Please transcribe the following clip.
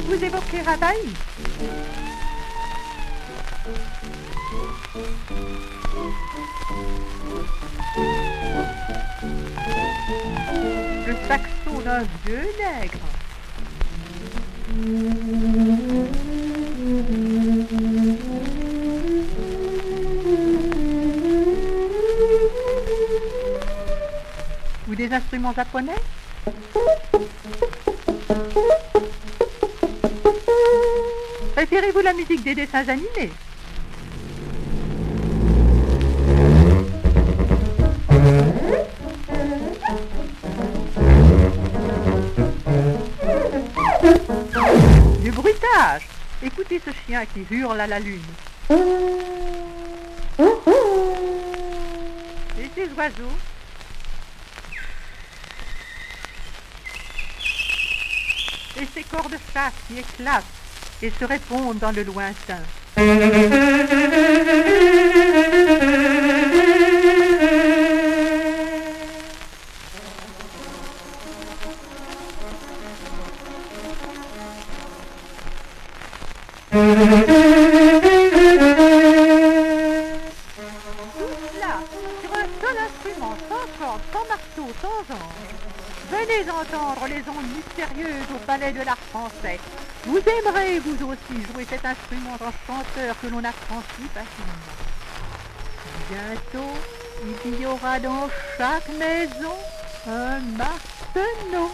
vous évoquez Ravaï. Le saxon d'un vieux nègre. Ou des instruments japonais? Préférez-vous la musique des dessins animés Du bruitage Écoutez ce chien qui hurle à la lune. Et ces oiseaux Et ces corps de qui éclatent et se répondent dans le lointain. Seul instrument, sans corde, sans marteau, sans ange. Venez entendre les ondes mystérieuses au palais de l'art français. Vous aimerez vous aussi jouer cet instrument enchanteur que l'on apprend si facilement. Bientôt, il y aura dans chaque maison un marteneau.